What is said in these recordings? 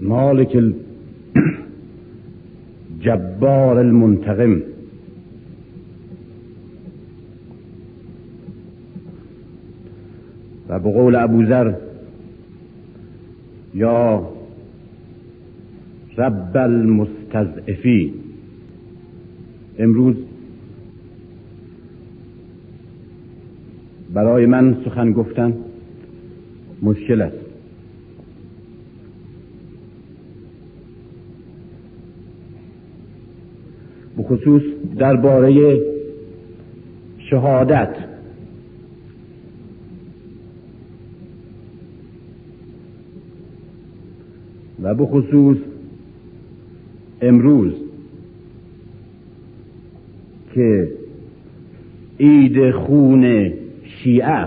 مالک الجبار المنتقم. و به قول ابوذر یا رب المستضعفین امروز برای من سخن گفتن مشکل است. بخصوص درباره شهادت. و بخصوص امروز که عید خون شیعه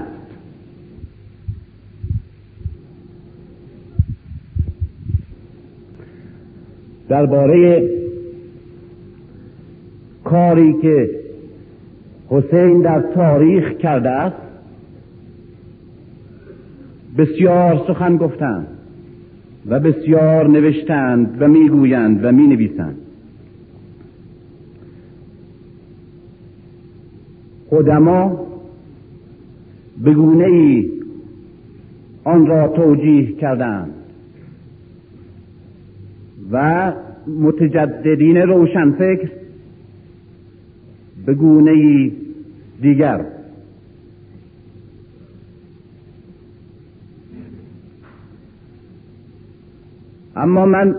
درباره کاری که حسین در تاریخ کرده است بسیار سخن گفتند و بسیار نوشتند و می‌گویند و می نویسند خدما به گونه ای آن را توجیه کردند و متجددین روشنفکر به گونه دیگر. اما من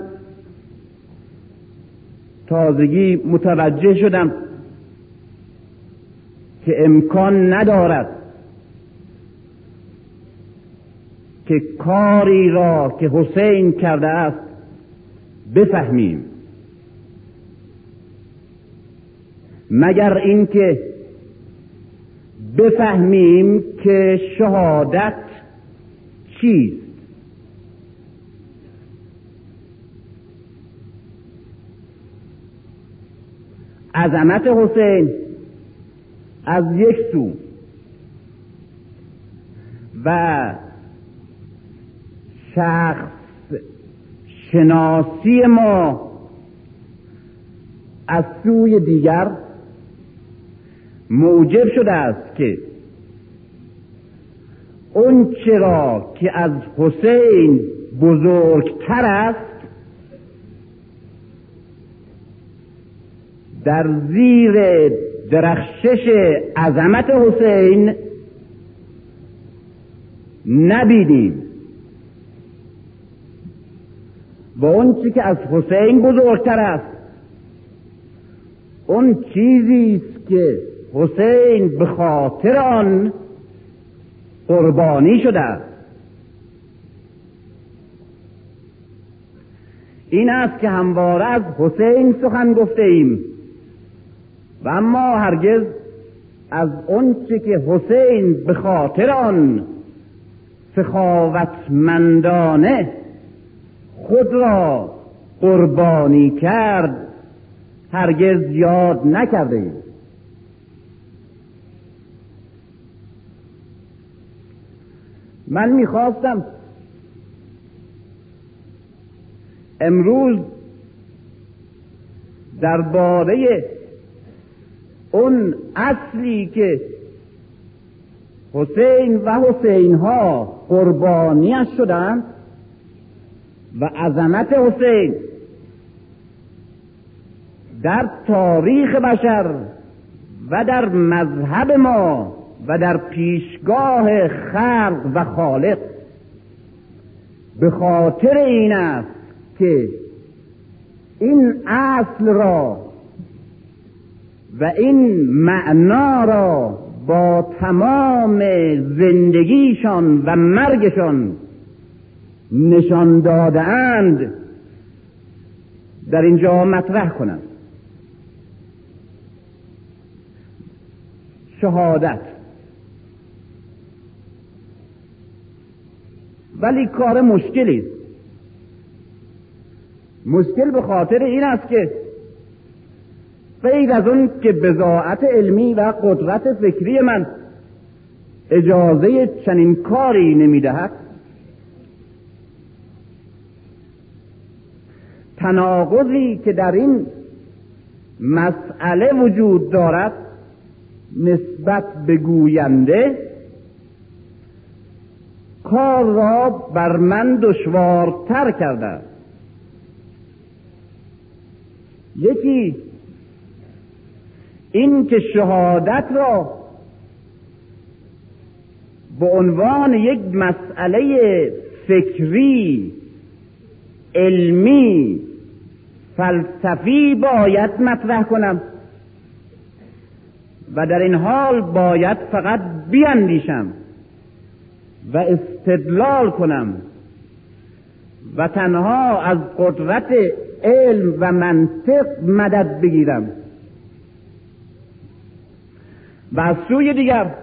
تازگی متوجه شدم که امکان ندارد که کاری را که حسین کرده است بفهمیم. مگر اینکه بفهمیم که شهادت چیست؟ عظمت حسین از یک سو و شخص شناسی ما از سوی دیگر موجب شده است که اون چرا که از حسین بزرگتر است در زیر درخشش عظمت حسین نبینیم. و اون چی که از حسین بزرگتر است اون چیزی است که حسین به خاطر آن قربانی شده. این است که همواره از حسین سخن گفته ایم. و اما هرگز از چه که حسین به خاطر آن سخاوتمندانه خود را قربانی کرد هرگز یاد نکرده ایم. من می‌خواستم. امروز درباره اون اصلی که حسین و حسین ها قربانیش شدند و عظمت حسین در تاریخ بشر و در مذهب ما و در پیشگاه خلق و خالق. به خاطر این است که این اصل را و این معنا را با تمام زندگیشان و مرگشان نشان دادهاند. در اینجا مطرح کنند شهادت. ولی کار مشکلی است. مشکل به خاطر این است که غیر از اون که بزاعت علمی و قدرت فکری من اجازه چنین کاری نمی‌دهد تناقضی که در این مسئله وجود دارد نسبت به گوینده کار را بر من دشوارتر کرده. یکی این که شهادت را به عنوان یک مسئله فکری علمی فلسفی باید مطرح کنم و در این حال باید فقط بیاندیشم. و استدلال کنم و تنها از قدرت علم و منطق مدد بگیرم. و از سوی دیگر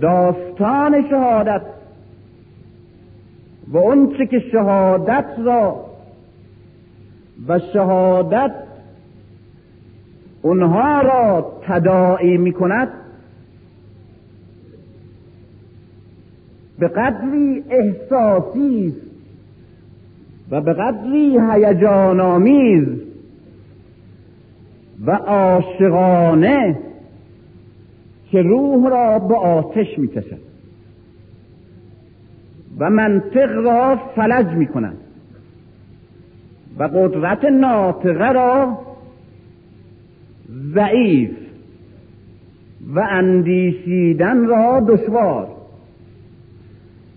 داستان شهادت و اونچه که شهادت را و شهادت اونها را تداعی می کند به قدری احساسی است و به قدری هیجان آمیز و عاشقانه که روح را به آتش می‌کشد و منطق را فلج می کند و قدرت ناطقه را ضعیف و اندیشیدن را دشوار.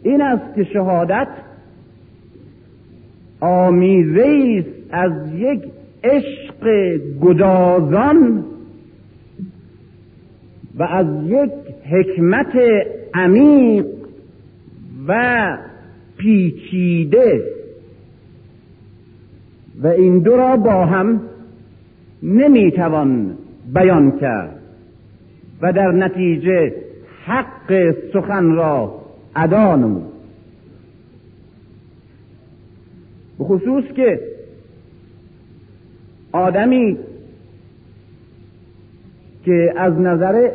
این است که شهادت آمیزه است از یک عشق گدازان و از یک حکمت عمیق و پیچیده. و این دو را با هم نمی‌توان بیان کرد و در نتیجه حق سخن را ادا نمود. به خصوص که آدمی که از نظر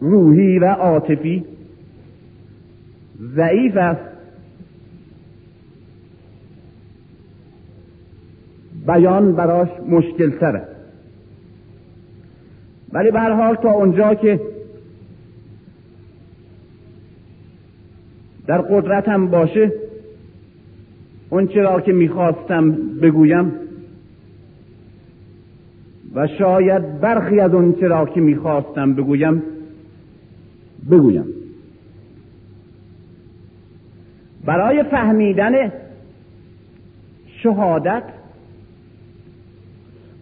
روحی و عاطفی ضعیف است بیان براش مشکل تره ولی به حال تا اونجا که در قدرتم باشه اون چرا که می‌خواستم بگویم و شاید برخی از اون چرا که می‌خواستم بگویم بگویم. برای فهمیدن شهادت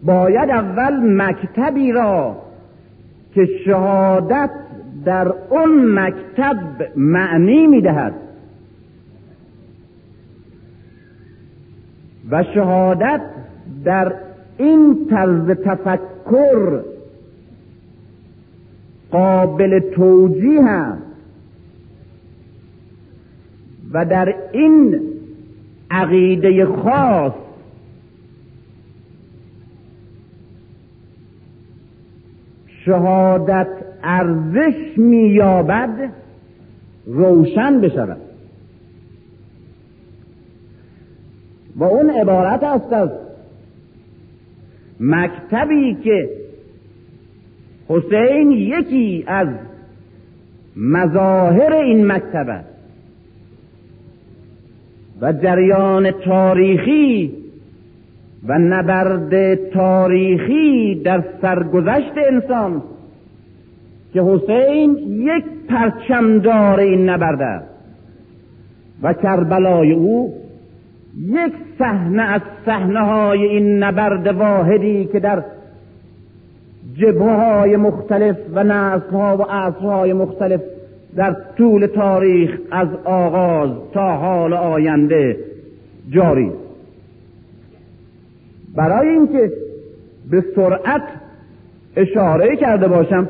باید اول مکتبی را که شهادت در اون مکتب معنی می‌دهد. و شهادت در این طرز تفکر قابل توجیه هست و در این عقیده خاص شهادت ارزش مییابد روشن بشود. و اون عبارت است از مکتبی که حسین یکی از مظاهر این مکتب است. و جریان تاریخی و نبرد تاریخی در سرگذشت انسان که حسین یک پرچمدار این نبرد است. و کربلای او یک صحنه از صحنه های این نبرد واحدی که در جبه های مختلف و نسل ها و عصرهای مختلف در طول تاریخ از آغاز تا حال آینده جاری. برای اینکه به سرعت اشاره کرده باشم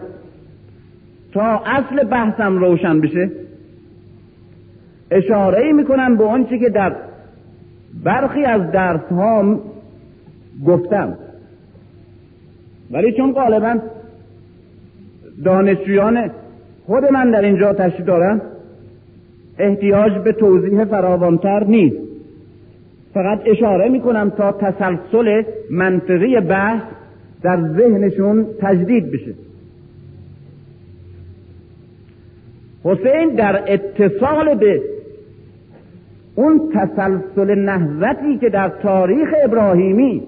تا اصل بحثم روشن بشه اشاره می‌کنم به آنچه که در برخی از درس ها گفتم. ولی چون غالبا دانشجویان خود من در اینجا تشریف دارم احتیاج به توضیح فراوانتر نیست. فقط اشاره می‌کنم تا تسلسل منطقی بحث در ذهنشون تجدید بشه. حسین در اتصال به اون تسلسل نهضتی که در تاریخ ابراهیمی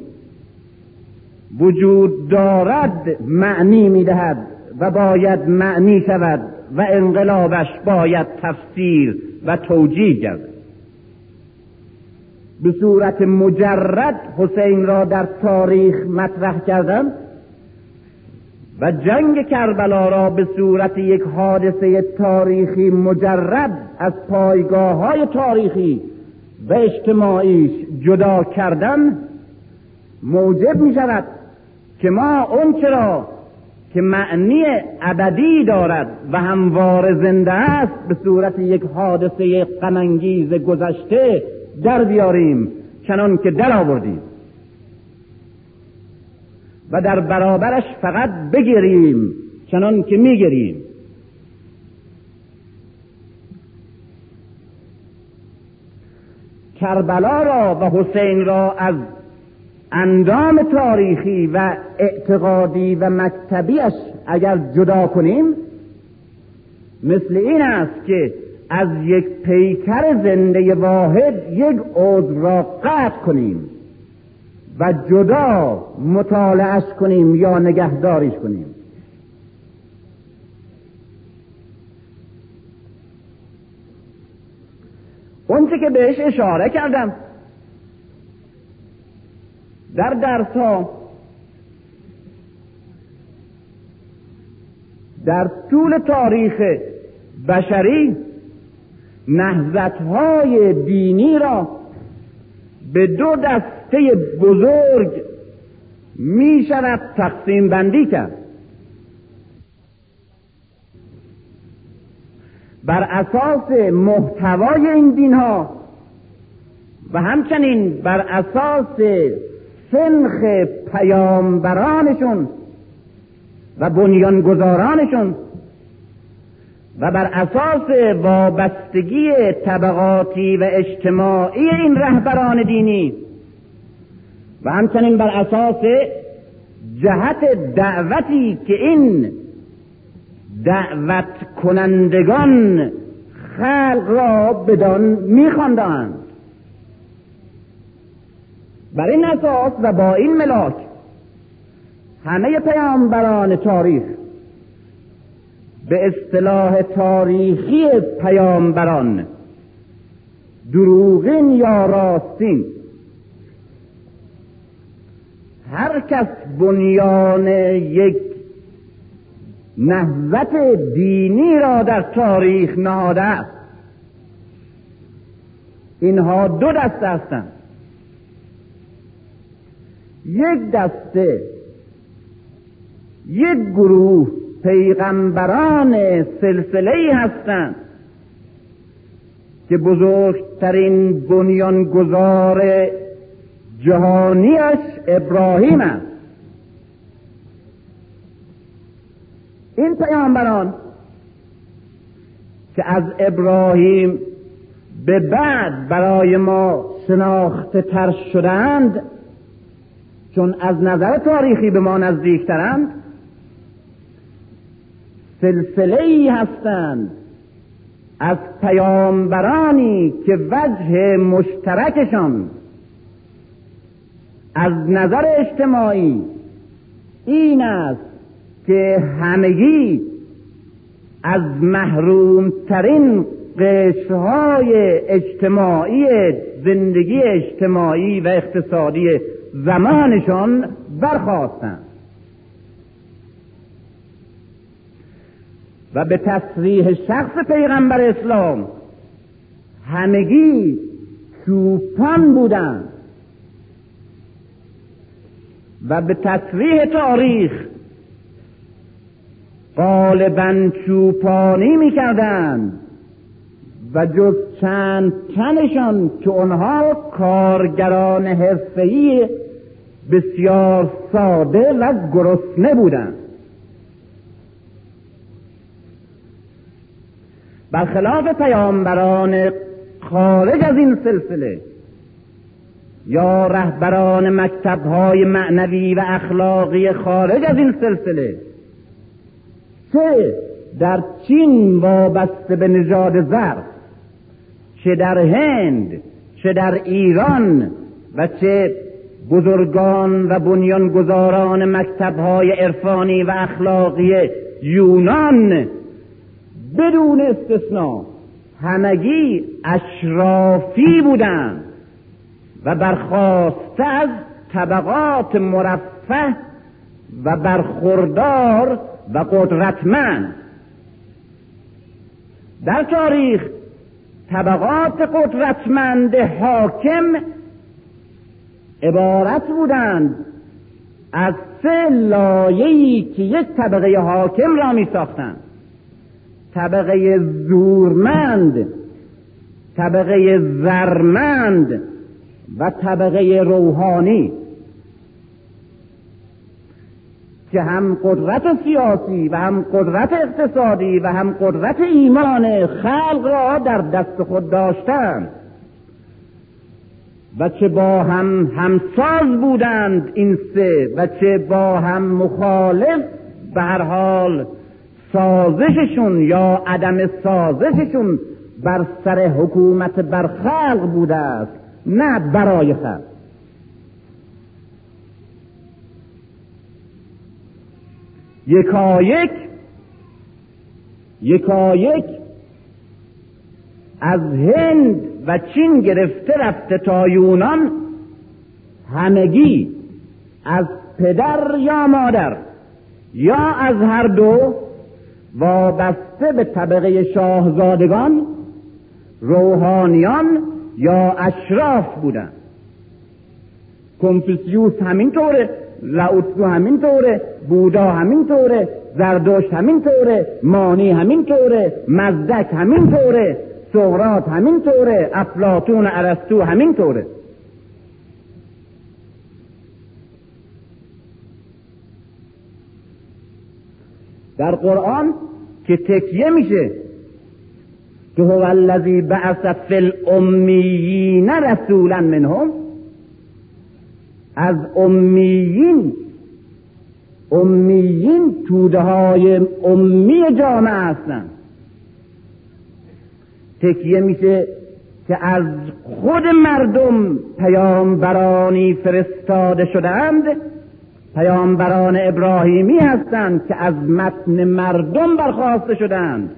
وجود دارد معنی می‌دهد و باید معنی شود و انقلابش باید تفسیر و توجیه گردد به صورت مجرد حسین را در تاریخ مطرح کردن و جنگ کربلا را به صورت یک حادثه تاریخی مجرد از پایگاه های تاریخی و اجتماعیش جدا کردن موجب می شود که ما اون چرا که معنی ابدی دارد و هموار زنده است به صورت یک حادثه غمانگیز گذشته در بیاریم چنان که در آوردیم. و در برابرش فقط بگیریم چنان که میگریم کربلا را و حسین را از اندام تاریخی و اعتقادی و مکتبیش اگر جدا کنیم مثل این است که از یک پیکر زنده واحد یک عضو را قطع کنیم. و جدا مطالعش کنیم یا نگهداریش کنیم. اونچه که بهش اشاره کردم در درس ها در طول تاریخ بشری نهزت های دینی را به دو دسته بزرگ می شود تقسیم بندی کرد. بر اساس محتوای این دین ها و همچنین بر اساس سنخ پیامبرانشون و بنیانگذارانشون و بر اساس وابستگی طبقاتی و اجتماعی این رهبران دینی و همچنین بر اساس جهت دعوتی که این دعوت کنندگان خلق را بدان میخواندند. بر این اساس و با این ملاک همه پیامبران تاریخ به اصطلاح تاریخی پیامبران دروغین یا راستین هر کس بنیان یک نهضت دینی را در تاریخ نهاده است. اینها دو دسته هستند. یک دسته یک گروه پیغمبران سلسله هستند که بزرگترین بنیانگذار جهانیش ابراهیم است این پیامبران که از ابراهیم به بعد برای ما شناخته تر شدند چون از نظر تاریخی به ما نزدیکترند سلسله ای هستند از پیامبرانی که وجه مشترکشان از نظر اجتماعی این است که همگی از محرومترین قشرهای اجتماعی زندگی اجتماعی و اقتصادی زمانشان برخواستند و به تصریح شخص پیغمبر اسلام همگی چوپان بودند. و به تصریح تاریخ. غالبا چوپانی می‌کردند و جز چند تنشان که آنها کارگران حرفه‌ای بسیار ساده و گرسنه بودند. برخلاف پیامبران خارج از این سلسله یا رهبران مکتبهای معنوی و اخلاقی خارج از این سلسله چه در چین وابسته به نژاد زر چه در هند چه در ایران و چه بزرگان و بنیانگذاران مکتبهای عرفانی و اخلاقی یونان بدون استثنا همگی اشرافی بودند. و برخواسته از طبقات مرفه و برخوردار و قدرتمند. در تاریخ طبقات قدرتمند حاکم عبارت بودند از سه لایه‌ای که یک طبقه حاکم را می ساختند طبقه زورمند طبقه زرمند و طبقه روحانی که هم قدرت سیاسی و هم قدرت اقتصادی و هم قدرت ایمان خلق را در دست خود داشتند و چه با هم همساز بودند این سه و چه با هم مخالف به هر حال سازششون یا عدم سازششون بر سر حکومت بر خلق بوده است. نه برای خلق یکایک یکایک از هند و چین گرفته رفته تا یونان همگی از پدر یا مادر یا از هر دو وابسته به طبقه شاهزادگان روحانیان یا اشراف بودند کنفوسیوس همینطوره لاوتسو همینطوره بودا همینطوره زردشت همینطوره مانی همینطوره مزدک همینطوره سقراط همینطوره افلاتون ارسطو همینطوره در قرآن که تکیه میشه که هو الذی بعث فی الامیین رسولا منهم. از امیین امیین توده های امی جامعه هستند تکیه میشه که از خود مردم پیامبرانی فرستاده شدند پیامبران ابراهیمی هستند که از متن مردم برخواسته شدند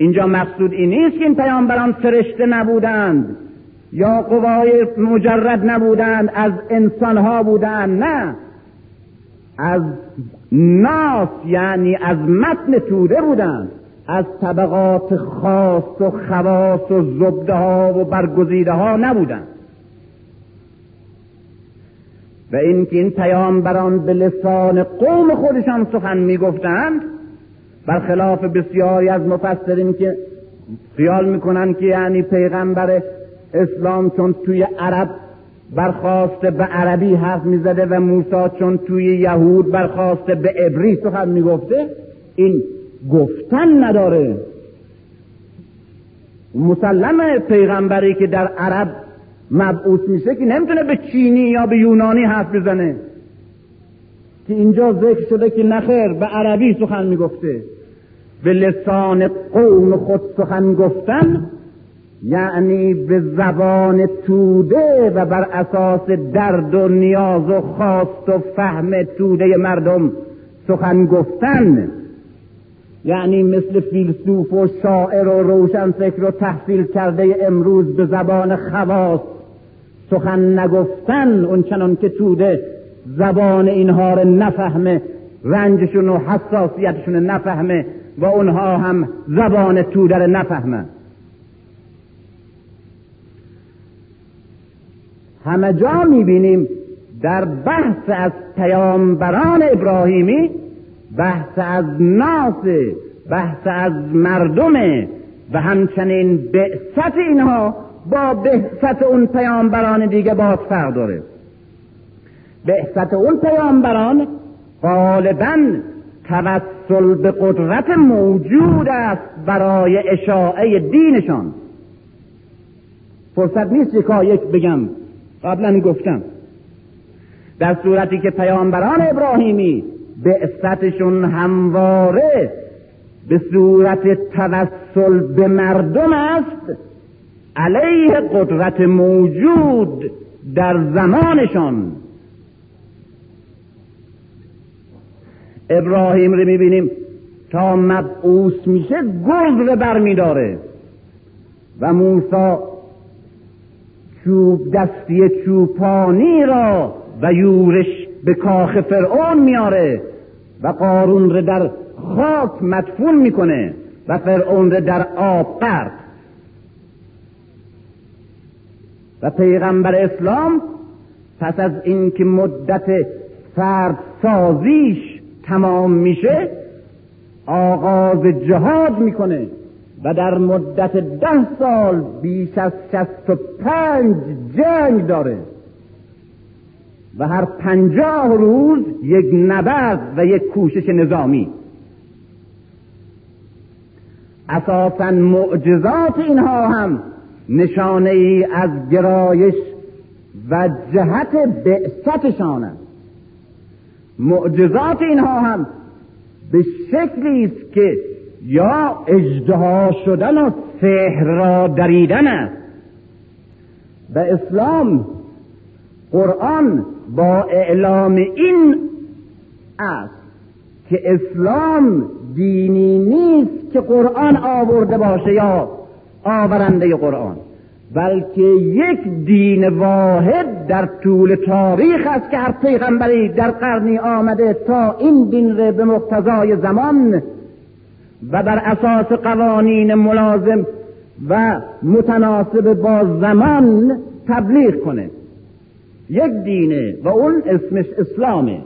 اینجا مقصود این نیست که این پیامبران فرشته نبودند. یا قوای مجرد نبودند از انسانها بودند نه. از ناس یعنی از متن توده بودند. از طبقات خاص و خواص و زبده ها و برگزیده ها نبودند. و اینکه این پیامبران به لسان قوم خودشان سخن می‌گفتند برخلاف بسیاری از مفسرین که خیال می‌کنند که یعنی پیغمبر اسلام چون توی عرب برخواسته به عربی حرف می‌زده و موسی چون توی یهود برخواسته به عبری سخن می‌گفته این گفتن نداره. مسلمه پیغمبری که در عرب مبعوث میشه که نمی‌تونه به چینی یا به یونانی حرف بزنه. که اینجا ذکر شده که نخیر به عربی سخن می‌گفته. به لسان قوم خود سخن گفتن یعنی به زبان توده و بر اساس درد و نیاز و خواست و فهم توده مردم سخن گفتن. یعنی مثل فیلسوف و شاعر و روشنفکر و تحصیل کرده امروز به زبان خواست سخن نگفتن اون چنان که توده. زبان اینها رو نفهمه رنجشون و حساسیتشون نفهمه و اونها هم زبان توده رو نفهمه. همه جا می‌بینیم در بحث از پیامبران ابراهیمی بحث از ناس بحث از مردم و همچنین بعثت اینها با بعثت اون پیامبران دیگه باز فرق داره. بعثت اون پیامبران غالبا توسل به قدرت موجود است برای اشاعه دینشان. فرصت نیست یک بگم. قبلا گفتم. در صورتی که پیامبران ابراهیمی بعثتشون همواره به صورت توسل به مردم است علیه قدرت موجود در زمانشان. ابراهیم رو می‌بینیم تا مبعوث میشه گرز رو برمیداره. و موسی چوب دستی چوپانی را و یورش به کاخ فرعون میاره و قارون رو در خاک مدفون می‌کنه و فرعون رو در آب قرد. و پیغمبر اسلام پس از اینکه مدت فرد سازیش تمام میشه آغاز جهاد می‌کنه و در مدت ده سال بیش از شست و پنج جنگ داره. و هر پنجاه روز یک نبرد و یک کوشش نظامی. اساسا معجزات اینها هم نشانه ای از گرایش و جهت بعثتشان است معجزات اینها هم به شکلی است که یا اجدها شدن و سحر را دریدن است. و اسلام قرآن با اعلام این است که اسلام دینی نیست که قرآن آورده باشه یا آورنده قرآن. بلکه یک دین واحد در طول تاریخ است که هر پیغمبری در قرنی آمده تا این دین را به مقتضای زمان و بر اساس قوانین ملازم و متناسب با زمان تبلیغ کنه. یک دینه و اون اسمش اسلامه.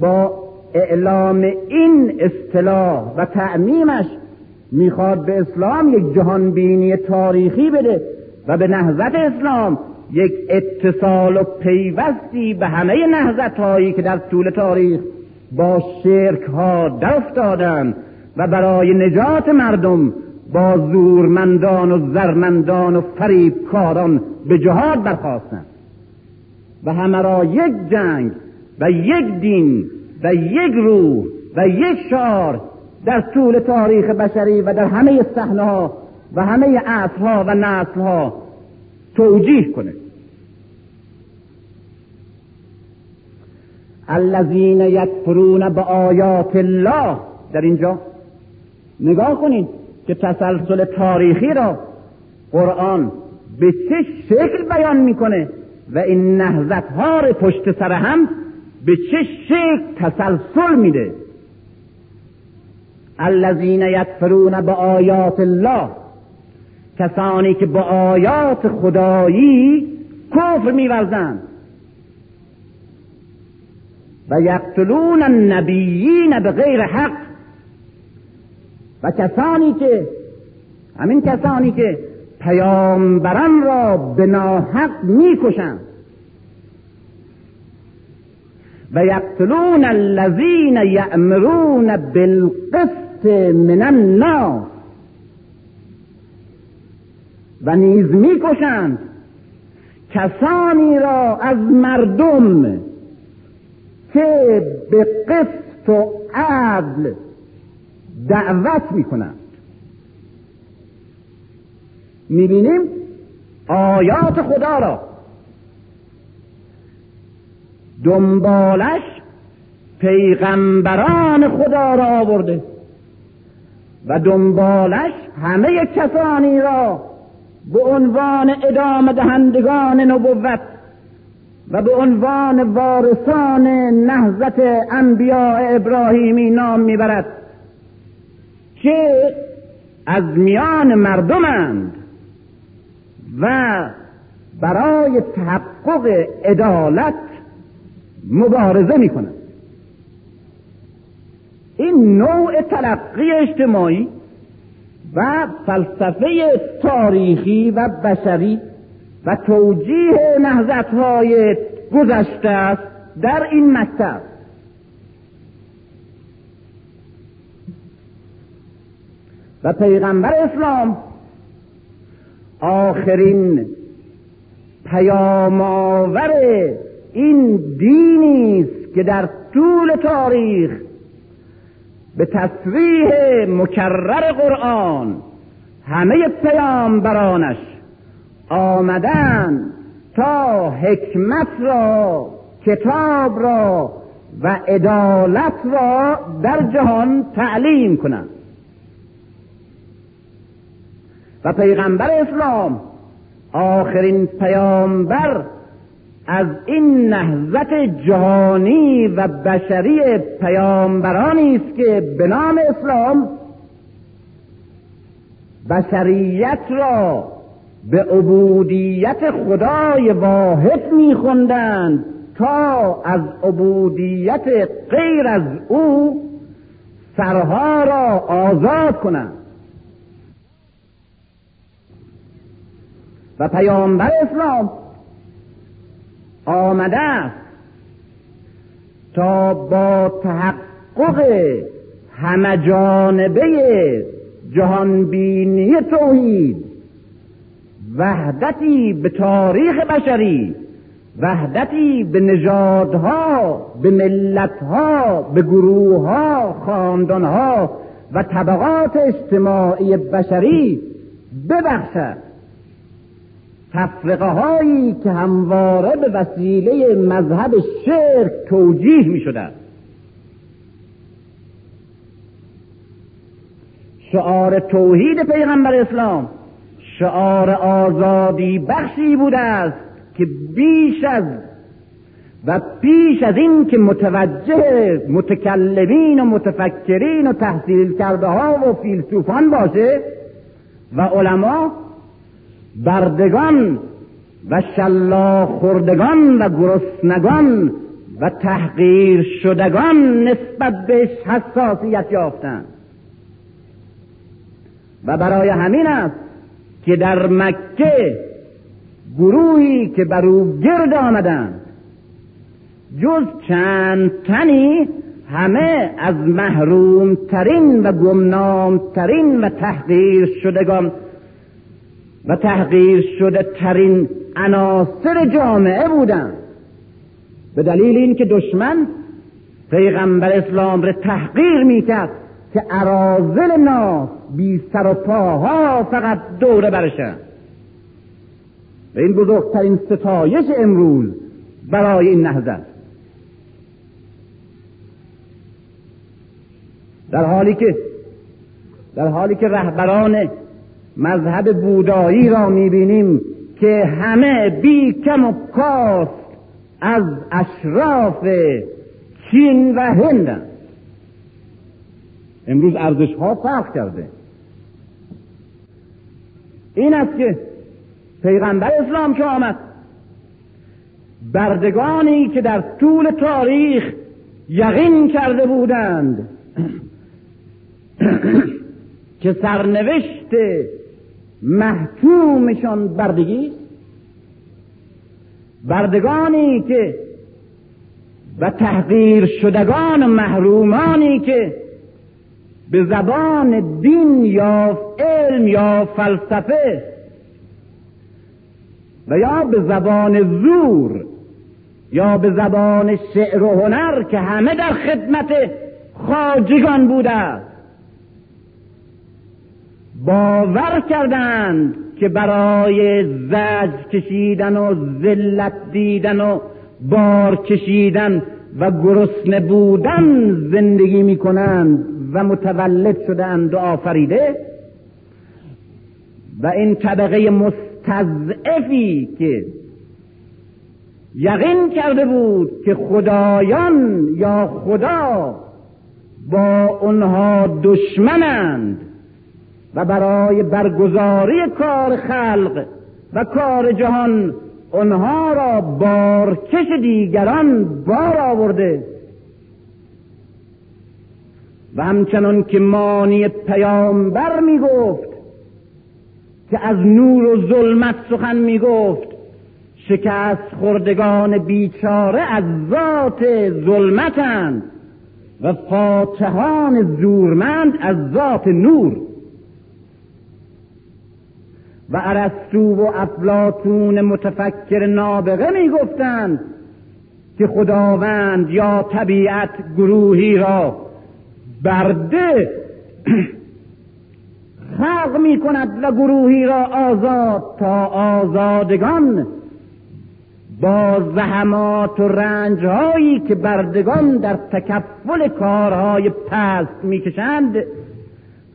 با اعلام این اصطلاح و تعمیمش می‌خواد به اسلام یک جهانبینی تاریخی بده و به نهضت اسلام یک اتصال و پیوستی به همه نهضت هایی که در طول تاریخ با شرک ها در و برای نجات مردم با زورمندان و زرمندان و فریبکاران به جهاد برخواستند و همه را یک جنگ و یک دین و یک روح و یک شعار در طول تاریخ بشری و در همه صحنه و همه عصرها و نسلها توجیه کنه. الذین یکفرون به آیات الله. در اینجا نگاه کنید که تسلسل تاریخی را قرآن به چه شکل بیان می‌کنه و این نهزت ها پشت سر هم به چه شکل تسلسل میده. الذین یکفرون به آیات الله. کسانی که با آیات خدایی کفر میورزند. و یقتلون النبیین به غیر حق. و کسانی که همین کسانی که پیامبران را به ناحق می‌کشند. و یقتلون الذین یأمرون بالقسط من الناس و نیز می‌کشند کسانی را از مردم که به قسط و عدل دعوت می‌کنند. می‌بینیم آیات خدا را. دنبالش پیغمبران خدا را آورده و دنبالش همه کسانی را به عنوان ادامه دهندگان نبوت و به عنوان وارثان نهضت انبیاء ابراهیمی نام می‌برد که از میان مردمند و برای تحقق عدالت مبارزه می‌کنند. این نوع تلقی اجتماعی و فلسفه تاریخی و بشری و توجیه نهزت های گذشته است در این مکتب. و پیغمبر اسلام آخرین پیام آور این دینی است که در طول تاریخ به تصریح مکرر قرآن همه پیامبرانش آمدن تا حکمت را کتاب را و عدالت را در جهان تعلیم کنند. و پیغمبر اسلام آخرین پیامبر از این نهضت جهانی و بشری پیامبرانی است که به نام اسلام بشریت را به عبودیت خدای واحد میخوندند تا از عبودیت غیر از او سرها را آزاد کنند. و پیامبر اسلام آمده است تا با تحقق همه جانبه جهانبینی توحید وحدتی به تاریخ بشری وحدتی به نژادها به ملتها به گروهها خاندانها و طبقات اجتماعی بشری ببخشد. تفرقه هایی که همواره به وسیله مذهب شرک توجیه می شده شعار توحید پیغمبر اسلام شعار آزادی بخشی بوده است که بیش از و پیش از این که متوجه متکلمین و متفکرین و تحصیل کرده ها و فیلسوفان باشه و علما بردگان و شلا خوردگان و گرسنگان و تحقیر شدگان نسبت بهش حساسیت یافتند. و برای همین است که در مکه گروهی که بر او گرد آمدند جز چند تنی همه از محروم ترین و گمنام ترین و تحقیر شدگان و تحقیر شده ترین عناصر جامعه بودند. به دلیل اینکه دشمن پیغمبر اسلام را تحقیر می‌کرد که عرازل ناس بی سر و پاها فقط دوره برشن. و این بزرگترین ستایش امروز برای این نهضت. در حالی که در حالی که رهبران مذهب بودایی را می‌بینیم که همه بی کم و کاست از اشراف چین و هند امروز ارزش ها فرق کرده. این است که پیغمبر اسلام که آمد بردگانی که در طول تاریخ یقین کرده بودند که سرنوشت محکومشان بردگی. بردگانی که و تحقیر شدگان و محرومانی که به زبان دین یا علم یا فلسفه و یا به زبان زور یا به زبان شعر و هنر که همه در خدمت خاجگان بوده. باور کردند که برای زج کشیدن و ذلت دیدن و بار کشیدن و گرسنه بودن زندگی می کنند و متولد شدند و آفریده و این طبقه مستضعفی که یقین کرده بود که خدایان یا خدا با اونها دشمنند. و برای برگزاری کار خلق و کار جهان آنها را بارکش دیگران بار آورده. و همچنان که مانی پیامبر می گفت که از نور و ظلمت سخن می گفت شکست خوردگان بیچاره از ذات ظلمتند و فاتحان زورمند از ذات نور. و ارسطو و افلاتون متفکر نابغه می‌گفتند که خداوند یا طبیعت گروهی را برده خلق می کند و گروهی را آزاد تا آزادگان با زحمات و رنجهایی که بردگان در تکفل کارهای پست می‌کشند.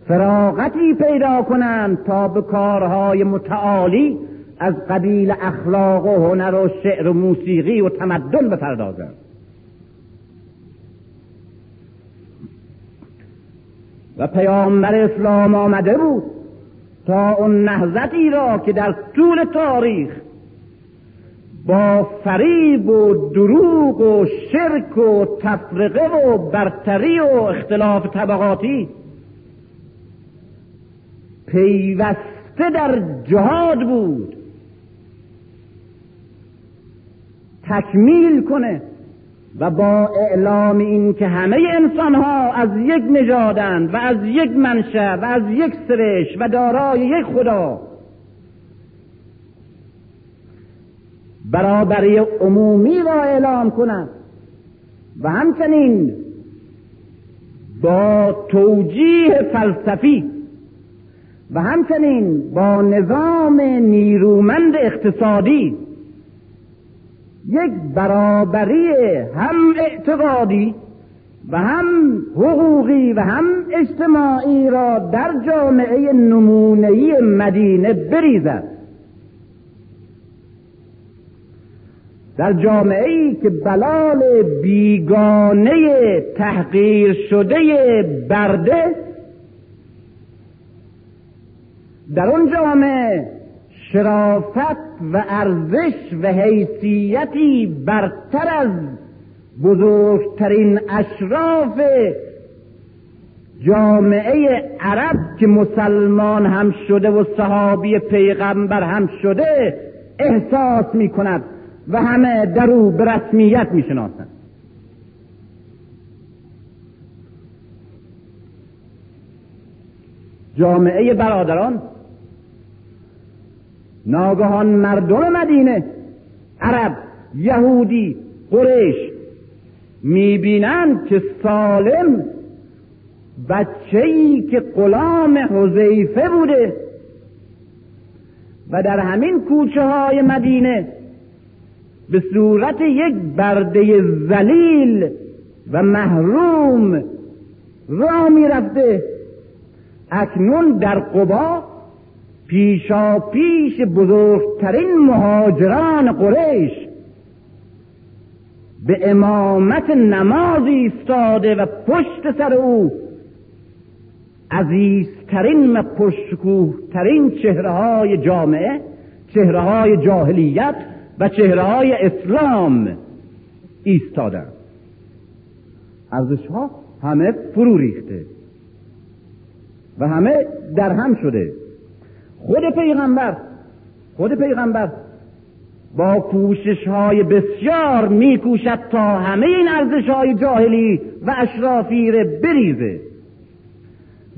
فراغتی پیدا کنند تا به کارهای متعالی از قبیل اخلاق و هنر و شعر و موسیقی و تمدن بپردازند. و پیامبر اسلام آمده بود تا اون نهضتی را که در طول تاریخ با فریب و دروغ و شرک و تفرقه و برتری و اختلاف طبقاتی پیوسته در جهاد بود. تکمیل کنه و با اعلام این که همه انسان ها از یک نژادند و از یک منشأ و از یک سرش و دارای یک خدا. برابری عمومی را اعلام کند و همچنین با توجیه فلسفی و همچنین با نظام نیرومند اقتصادی یک برابری هم اعتقادی و هم حقوقی و هم اجتماعی را در جامعه نمونهی مدینه بریزد. در جامعه ای که بلال بیگانه تحقیر شده برده در اون جامعه شرافت و ارزش و حیثیتی برتر از بزرگترین اشراف جامعه عرب که مسلمان هم شده و صحابی پیغمبر هم شده احساس می کند و همه در او به رسمیت می شناسند جامعه برادران ناگهان مردم مدینه عرب یهودی قریش می‌بینند که سالم بچه که غلام حذیفه بوده و در همین کوچه های مدینه به صورت یک برده زلیل و محروم را می‌رفته اکنون در قبا پیشا پیش بزرگترین مهاجران قریش به امامت نماز ایستاده و پشت سر او عزیزترین و پرشکوهترین چهره های جامعه چهره های جاهلیت و چهره های اسلام ایستادن ارزش ها همه فرو ریخته و همه در هم شده. خود پیغمبر خود پیغمبر با کوشش های بسیار میکوشد تا همه این ارزش های جاهلی و اشرافی بریزه.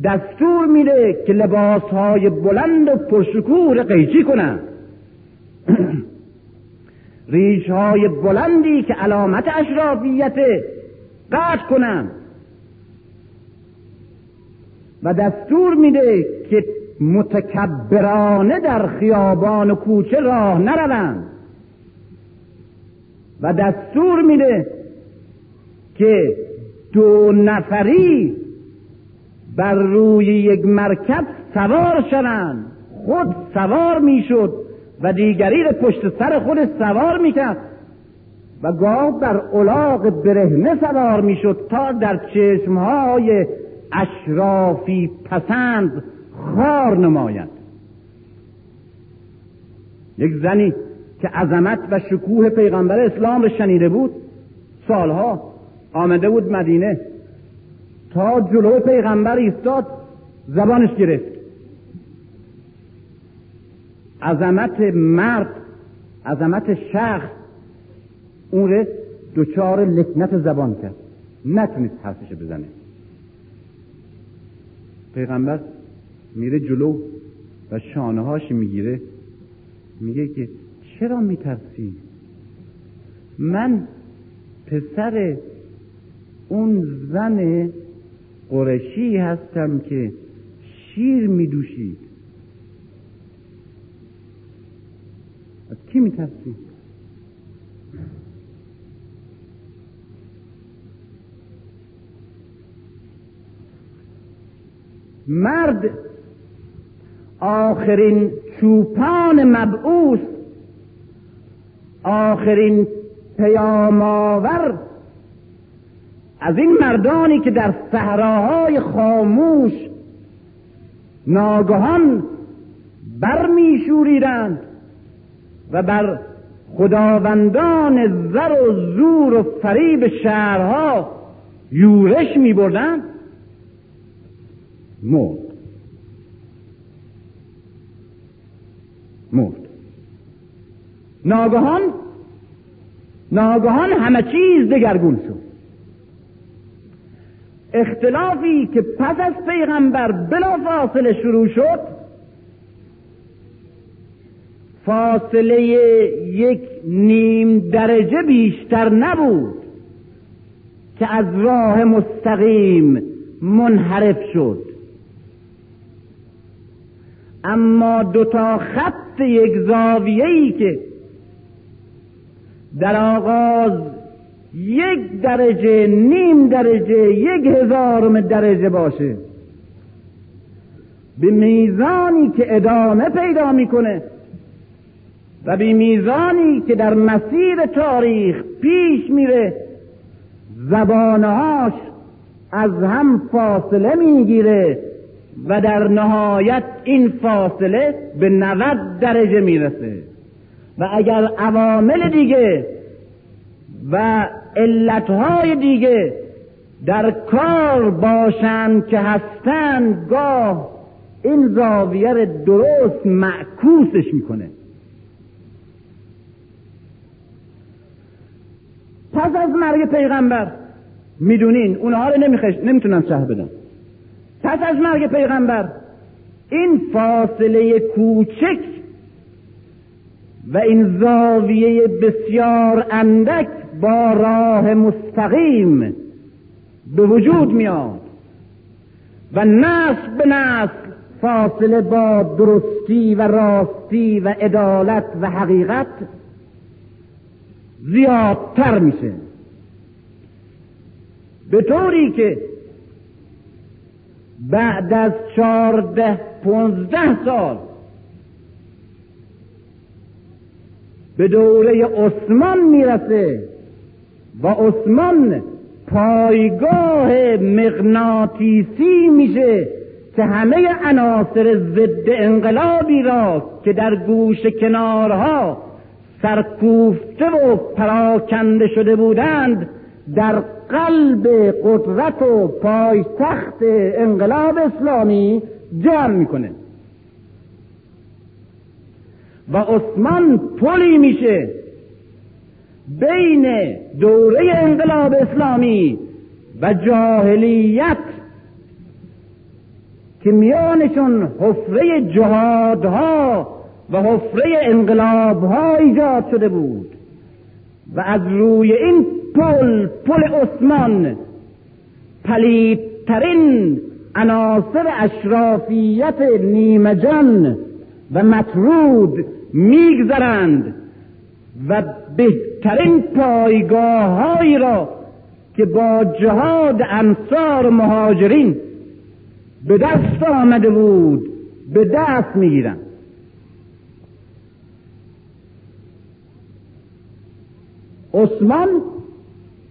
دستور میده که لباس های بلند و پرشکور قیچی کنند. ریش های بلندی که علامت اشرافیت قطع کنند. و دستور میده که متکبرانه در خیابان و کوچه راه نروند. و دستور میده که دو نفری بر روی یک مرکب سوار شوند. خود سوار می‌شد و دیگری را پشت سر خود سوار می‌کرد و گاه بر الاغ برهنه سوار می‌شد تا در چشمهای اشرافی پسند خار نماید یک زنی که عظمت و شکوه پیغمبر اسلام رو شنیده بود سالها آمده بود مدینه تا جلو پیغمبر ایستاد زبانش گرفت. عظمت مرد عظمت شخص اون رو دچار لکنت زبان کرد. نتونست حرفش بزنه. پیغمبر میره جلو و شانه هاش می‌گیره. میگه که چرا میترسی؟ من پسر اون زن قرشی هستم که شیر میدوشید از کی میترسی؟ مرد آخرین چوپان مبعوث آخرین پیامآور از این مردانی که در صحراهای خاموش ناگهان برمیشوریدند و بر خداوندان زر و زور و فریب شهرها یورش می بردن مرد. مرد. ناگهان ناگهان همه چیز دگرگون شد. اختلافی که پس از پیغمبر بلا فاصله شروع شد فاصله یک نیم درجه بیشتر نبود که از راه مستقیم منحرف شد. اما دو تا خط یک زاویه‌ای که در آغاز یک درجه نیم درجه یک هزارم درجه باشه. به میزانی که ادامه پیدا می‌کنه و به میزانی که در مسیر تاریخ پیش میره زبانهاش از هم فاصله می‌گیره. و در نهایت این فاصله به 90 درجه می‌رسه. و اگر عوامل دیگه و علتهای دیگه در کار باشند که هستند گاه این زاویه درست معکوسش می‌کنه. پس از مرگ پیغمبر می‌دونین اونها رو نمیخش نمی‌تونم شهر بدم پس از مرگ پیغمبر این فاصله کوچک و این زاویه بسیار اندک با راه مستقیم به وجود میاد و نسل به نسل فاصله با درستی و راستی و عدالت و حقیقت زیادتر میشه. به طوری که بعد از چهارده پونزده سال به دوره عثمان می‌رسه و عثمان پایگاه مغناطیسی میشه که همه عناصر ضد انقلابی را که در گوش کنارها سرکوفته و پراکنده شده بودند در قلب قدرت و پایتخت انقلاب اسلامی جمع می‌کنه. و عثمان پلی میشه بین دوره انقلاب اسلامی و جاهلیت که میانشون حفره جهادها و حفره انقلابها ایجاد شده بود. و از روی این پل پل عثمان پلیدترین عناصر اشرافیت نیمجان و مطرود میگذرند و بهترین پایگاه را که با جهاد انصار مهاجرین به دست آمده بود به دست می‌گیرند عثمان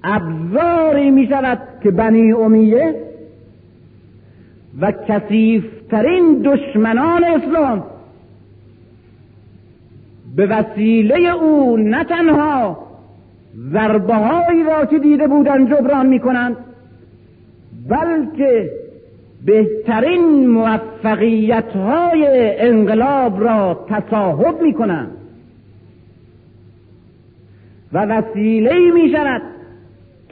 ابزاری می شود که بنی امیه و کسیفترین دشمنان اسلام به وسیله او نه تنها ضربه را که دیده بودند جبران می کنند بلکه بهترین موفقیت های انقلاب را تصاحب می کنند و وسیله می شود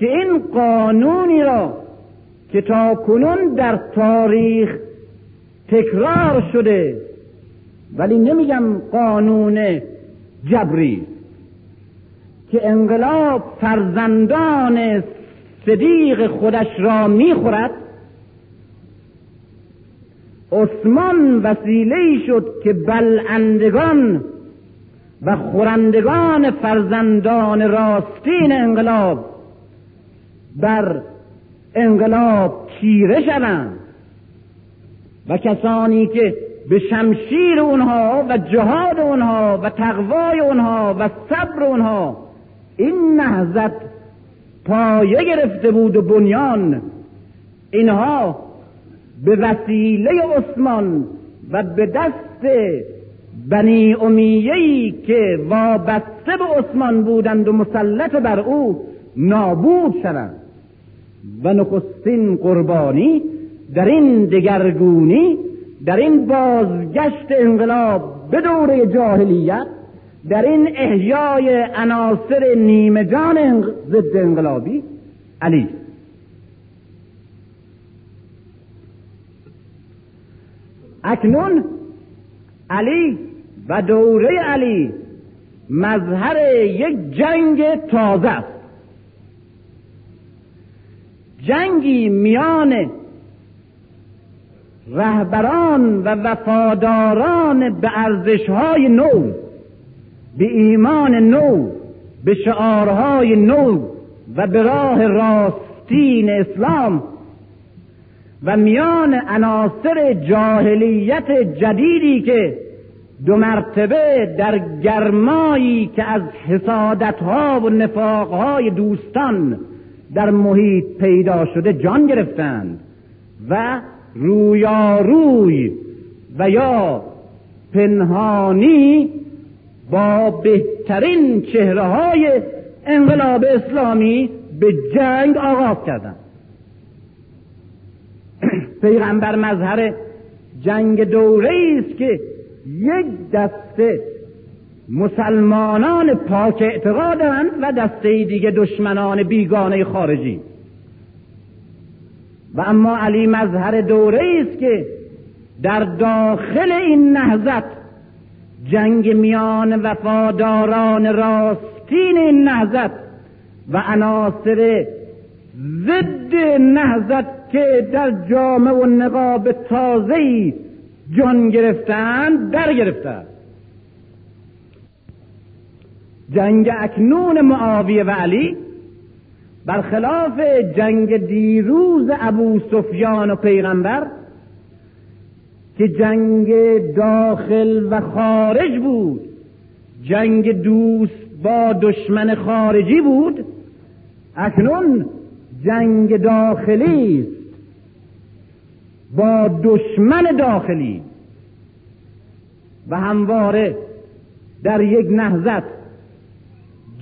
که این قانونی را که تا کنون در تاریخ تکرار شده ولی نمیگم قانون جبری که انقلاب فرزندان صدیق خودش را می‌خورد عثمان وسیله شد که بلندگان و خورندگان فرزندان راستین انقلاب بر انقلاب چیره شوند و کسانی که به شمشیر اونها و جهاد اونها و تقوای اونها و صبر اونها این نهزت پایه گرفته بود و بنیان اینها به وسیله عثمان و به دست بنی امیهی که وابسته به عثمان بودند و مسلط بر او نابود شوند. و نخستین قربانی در این دگرگونی در این بازگشت انقلاب به دوره جاهلیت در این احیای عناصر نیمه جان ضد انقلابی. علی. اکنون علی و دوره علی مظهر یک جنگ تازه است. جنگی میان رهبران و وفاداران به ارزشهای نو به ایمان نو به شعارهای نو و به راه راستین اسلام و میان عناصر جاهلیت جدیدی که دو مرتبه در گرمایی که از حسادتها و نفاقهای دوستان در محیط پیدا شده جان گرفتند و رویاروی و یا پنهانی با بهترین چهره های انقلاب اسلامی به جنگ آغاز کردند. پیغمبر مظهر جنگ دوره است که یک دسته مسلمانان پاک اعتقادند و دسته دیگه دشمنان بیگانه خارجی. و اما علی مظهر دوره است که در داخل این نهزت جنگ میان وفاداران راستین این نهزت و عناصر ضد نهزت که در جامعه و نقاب تازهی جان گرفتند در گرفتند جنگ اکنون معاویه و علی برخلاف جنگ دیروز ابو سفیان و پیغمبر که جنگ داخل و خارج بود جنگ دوست با دشمن خارجی بود اکنون جنگ داخلی است. با دشمن داخلی. و همواره در یک نهزت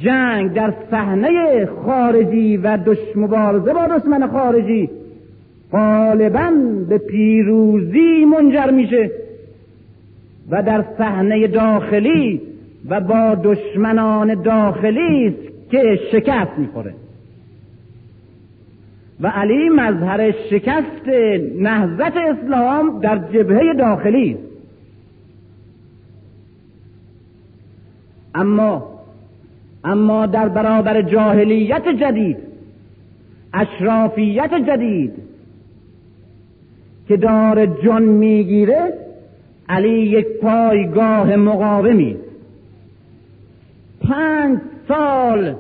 جنگ در صحنه خارجی و دش مبارزه با دشمن خارجی غالبا به پیروزی منجر میشه و در صحنه داخلی و با دشمنان داخلی است که شکست می‌خوره. و علی مظهر شکست نهضت اسلام در جبهه داخلی است. اما اما در برابر جاهلیت جدید اشرافیت جدید که دار جان می‌گیره علی یک پایگاه مقاومی. پنج سال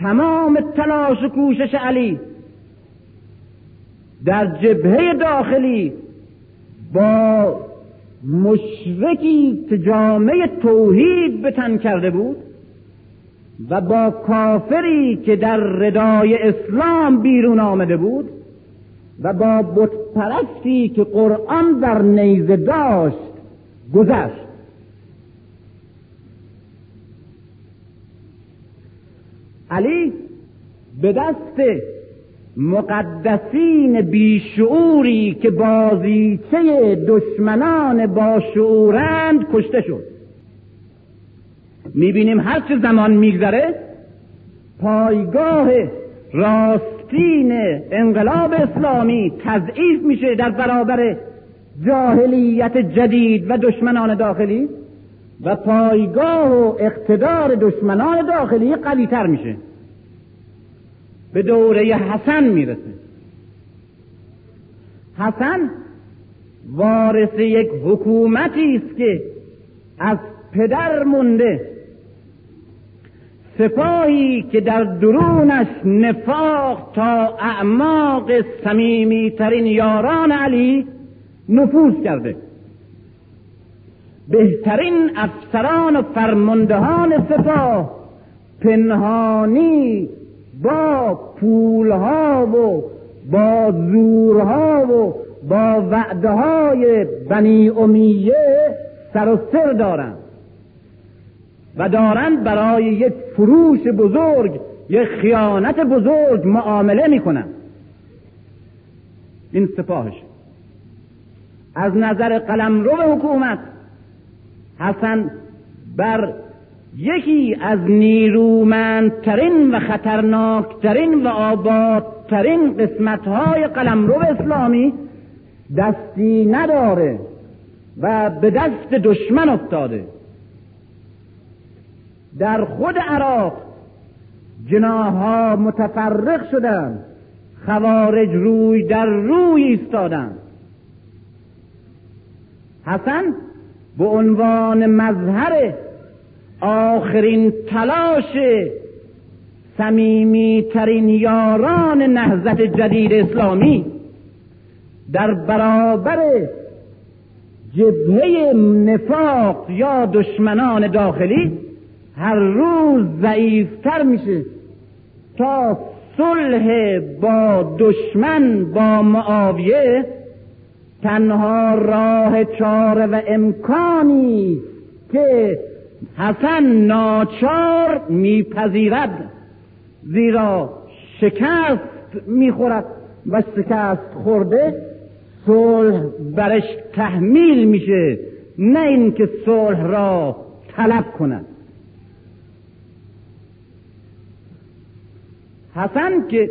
تمام تلاش و کوشش علی در جبهه داخلی با مشرکی که جامعه توحید به تن کرده بود و با کافری که در ردای اسلام بیرون آمده بود و با بتپرستی که قرآن در نیزه داشت گذشت. علی به دست مقدسین بیشعوری که بازیچه دشمنان با شعورند کشته شد. می‌بینیم هر چه زمان میگذره پایگاه راستین انقلاب اسلامی تضعیف میشه در برابر جاهلیت جدید و دشمنان داخلی و پایگاه و اقتدار دشمنان داخلی قویتر میشه. به دوره حسن می‌رسه. حسن وارث یک حکومتی است که از پدر مونده. سپاهی که در درونش نفاق تا اعماق سمیمی ترین یاران علی نفوذ کرده. بهترین افسران و فرماندهان سپاه پنهانی با پولها و با زورها و با وعده های بنی امیه سر و سر دارند. و دارند برای یک فروش بزرگ یک خیانت بزرگ معامله می‌کنند. این سپاهش. از نظر قلمرو حکومت حسن بر یکی از نیرومندترین و خطرناکترین و آبادترین قسمتهای قلمرو اسلامی دستی نداره و به دست دشمن افتاده. در خود عراق جناها متفرق شدند خوارج روی در روی ایستادند. حسن به عنوان مظهر آخرین تلاش سمیمی ترین یاران نهضت جدید اسلامی در برابر جبهه نفاق یا دشمنان داخلی هر روز ضعیفتر میشه تا صلح با دشمن با معاویه تنها راه چاره و امکانی که حسن ناچار میپذیرد زیرا شکست می‌خورد و شکست خورده صلح برش تحمیل میشه نه اینکه صلح را طلب کند. حسن که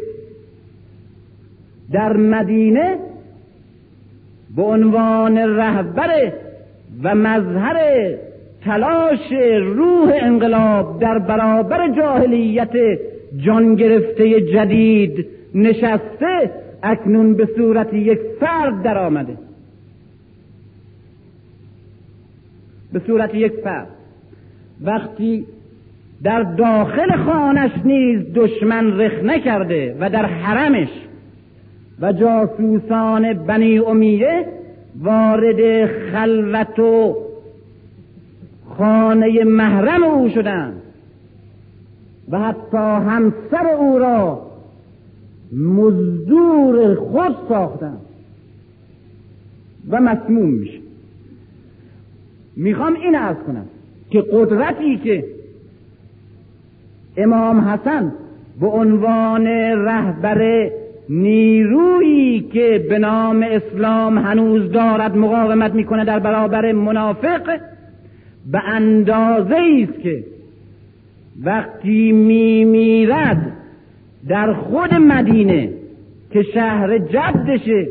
در مدینه به عنوان رهبر و مظهر تلاش روح انقلاب در برابر جاهلیت جان گرفته جدید نشسته اکنون به صورت یک فرد در آمده. به صورت یک فرد. وقتی در داخل خانش نیز دشمن رخنه کرده و در حرمش. و جاسوسان بنی امیه وارد خلوت و خانه محرم او شدند. و حتی همسر او را مزدور خود ساختند. و مسموم میشه. می‌خوام این ارز کنم که قدرتی که امام حسن به عنوان رهبر نیرویی که به نام اسلام هنوز دارد مقاومت می‌کنه در برابر منافق به اندازه است که وقتی میمیرد در خود مدینه که شهر جدشه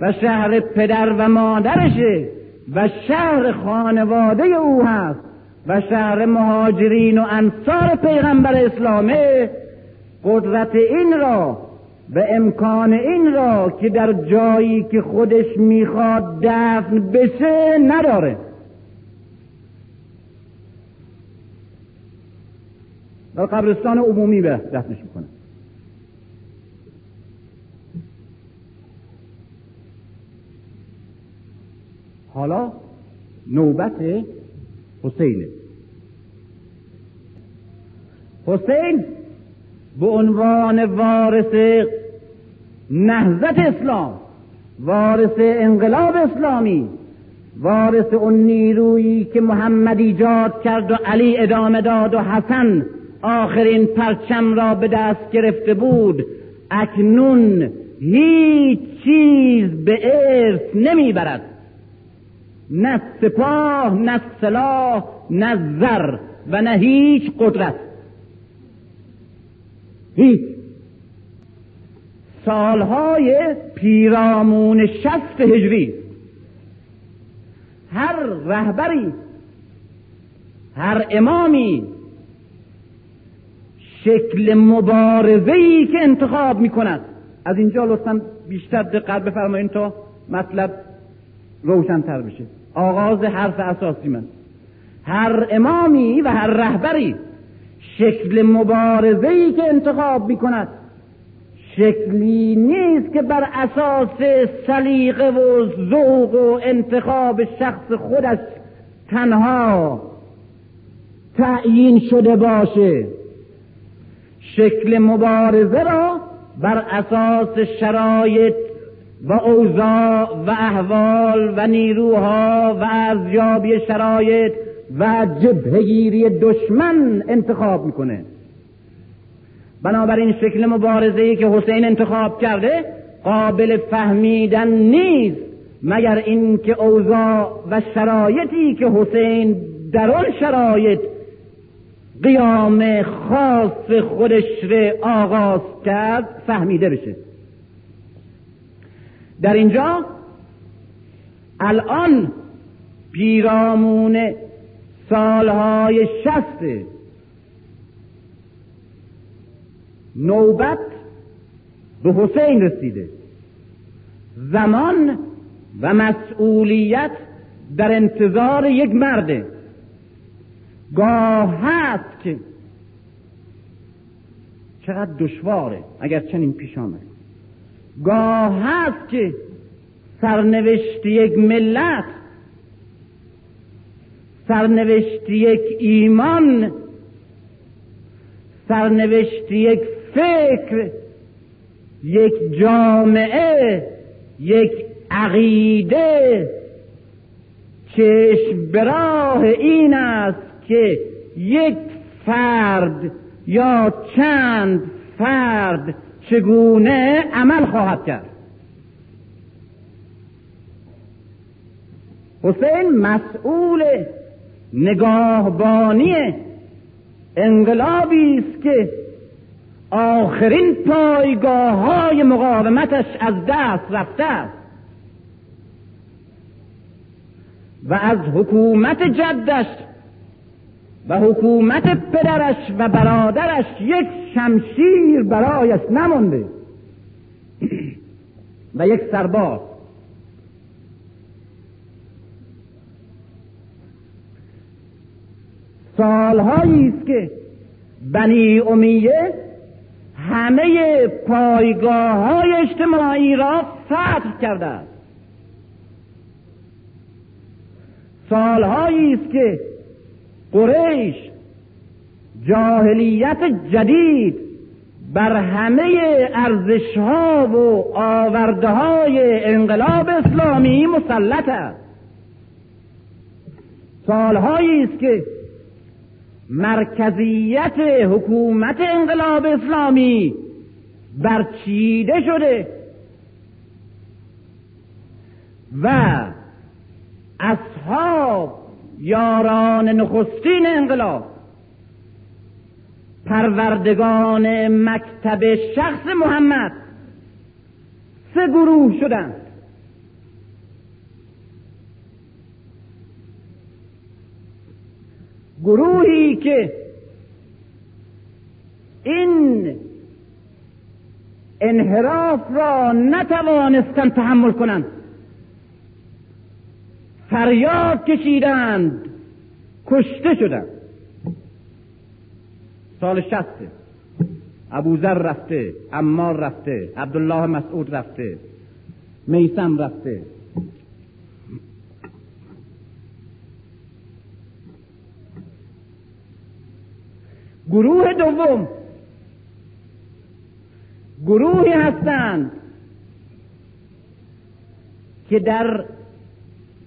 و شهر پدر و مادرشه و شهر خانواده او هست و شهر مهاجرین و انصار پیغمبر اسلامه قدرت این را و امکان این را که در جایی که خودش می‌خواد دفن بشه نداره. در قبرستان عمومی به دفنش می‌کنه. حالا نوبت حسینه حسین به عنوان وارث نهزت اسلام وارث انقلاب اسلامی وارث اون نیرویی که محمد ایجاد کرد و علی ادامه داد و حسن آخرین پرچم را به دست گرفته بود. اکنون هیچ چیز به ارث نمی‌برد. نه سپاه نه سلاح نه زر و نه هیچ قدرت. هیچ. سالهای پیرامون شست هجری. هر رهبری هر امامی شکل مبارزه ای که انتخاب می کند از اینجا لطفا بیشتر دقت بفرمایید تا مطلب روشنتر بشه. آغاز حرف اساسی من. هر امامی و هر رهبری شکل مبارزه ای که انتخاب می کند شکلی نیست که بر اساس سلیقه و ذوق و انتخاب شخص خودش تنها تعیین شده باشه. شکل مبارزه را بر اساس شرایط و اوضاع و احوال و نیروها و ارزیابی شرایط و جبهگیری دشمن انتخاب می‌کنه. بنابراین شکل مبارزه که حسین انتخاب کرده قابل فهمیدن نیست مگر اینکه اوضاع و شرایطی که حسین در آن شرایط قیام خاص خودش را آغاز کرد فهمیده بشه. در اینجا الان پیرامون سالهای شست نوبت به حسین رسیده. زمان و مسئولیت در انتظار یک مرده گاه هست که چقدر دشواره. اگر چنین پیش آمد. گاه هست که سرنوشت یک ملت سرنوشت یک ایمان سرنوشت یک فکر یک جامعه یک عقیده. چشم براه این است که یک فرد یا چند فرد چگونه عمل خواهد کرد؟ حسین مسئول نگاهبانی انقلابی است که آخرین پایگاه های مقاومتش از دست رفته است. و از حکومت جدش و حکومت پدرش و برادرش یک شمشیر برایش نمونده و یک سرباز. سالهایی است که بنی امیه همه پایگاه های اجتماعی را فتح کرده است. سالهایی است که قریش جاهلیت جدید بر همه ارزش ها و آورده های انقلاب اسلامی مسلط است. سالهایی است که مرکزیت حکومت انقلاب اسلامی برچیده شده و اصحاب یاران نخستین انقلاب پروردگان مکتب شخص محمد سه گروه شدند. گروهی که این انحراف را نتوانستند تحمل کنند. فریاد کشیدند. کشته شدند. سال شسته ابوذر رفته عمار رفته عبدالله مسعود رفته میسم رفته. گروه دوم. گروهی هستند که در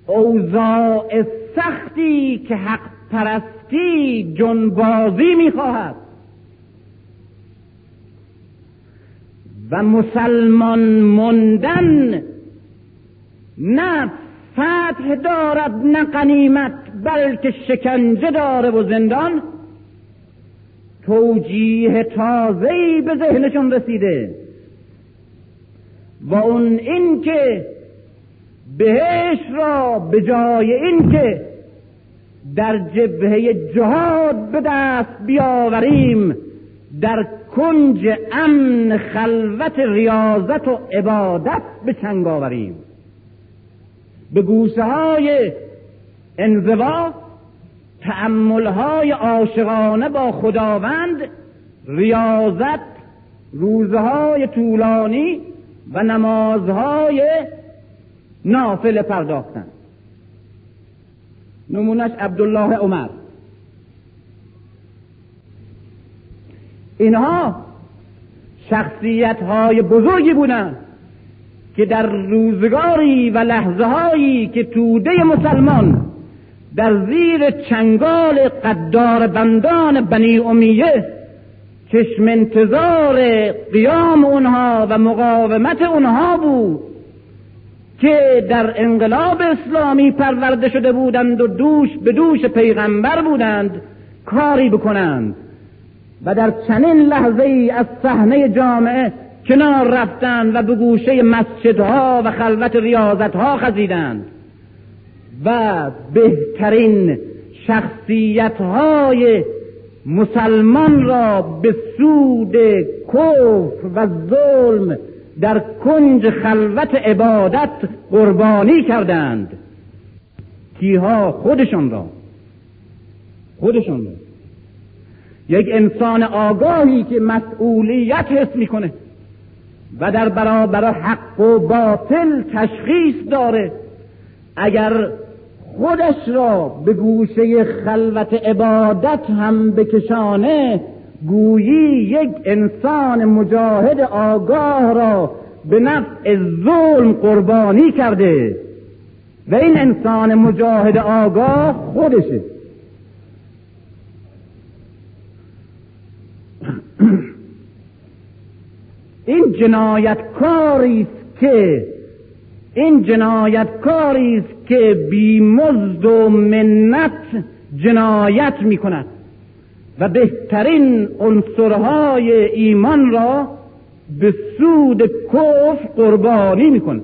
اوضاع سختی که حق پرستی جنبازی می‌خواهد. و مسلمان مندن نه فتح دارد نه قنیمت بلکه شکنجه داره و زندان. توجیه تازه‌ای به ذهنشون رسیده. و اون این که بهش را به جای اینکه در جبهه جهاد به دست بیاوریم در کنج امن خلوت ریاضت و عبادت به چنگ آوریم. به گوشه های انزوا تعمل های عاشقانه با خداوند ریاضت روزهای طولانی و نمازهای نافل پرداختن. نمونش عبدالله عمر. اینها شخصیت های بزرگی بودند که در روزگاری و لحظه هایی که توده مسلمان در زیر چنگال قدار بندان بنی امیه چشم انتظار قیام اونها و مقاومت اونها بود که در انقلاب اسلامی پرورده شده بودند و دوش به دوش پیغمبر بودند کاری بکنند. و در چنین لحظه ای از صحنه جامعه کنار رفتند و به گوشه مسجدها و خلوت ریاضتها خزیدند و بهترین شخصیتهای مسلمان را به سود کفر و ظلم در کنج خلوت عبادت قربانی کردند. کیها؟ خودشان را. خودشان را. یک انسان آگاهی که مسئولیت حس می‌کنه و در برابر حق و باطل تشخیص داره. اگر خودش را به گوشه خلوت عبادت هم بکشانه گویی یک انسان مجاهد آگاه را به نفع ظلم قربانی کرده و این انسان مجاهد آگاه خودشه. این جنایتکاری است که این جنایتکاری است که بیمزد و منت جنایت می کند و بهترین عنصرهای ایمان را به سود کفر قربانی می‌کنه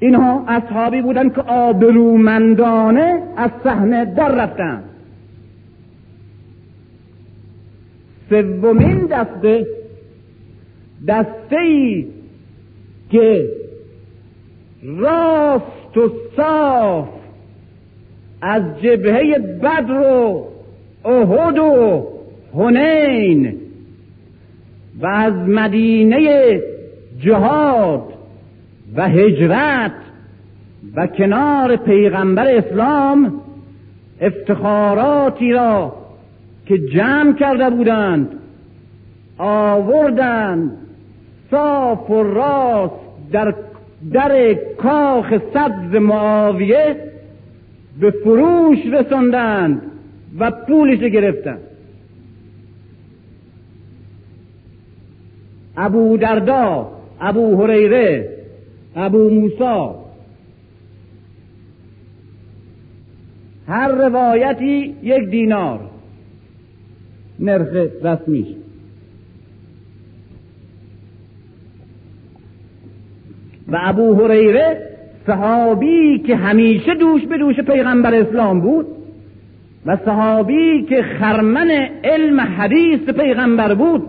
اینها اصحابی بودند که آبرومندانه از صحنه در رفتند. سومین دسته دسته ای که راست و صاف از جبهه بدر و احد و هنین و از مدینه جهاد و هجرت و کنار پیغمبر اسلام افتخاراتی را که جمع کرده بودند آوردند صاف و راست در در کاخ سبز معاویه به فروش رساندند و پولش گرفتند. ابو دردا ابو هریره ابو موسا هر روایتی یک دینار. نرخ رسمیش. و ابو هریره صحابی که همیشه دوش به دوش پیغمبر اسلام بود و صحابی که خرمن علم حدیث پیغمبر بود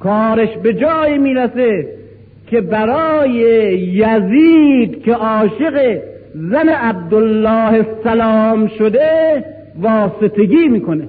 کارش به جای می‌رسه که برای یزید که عاشق زن عبدالله السلام شده واسطگی می‌کنه.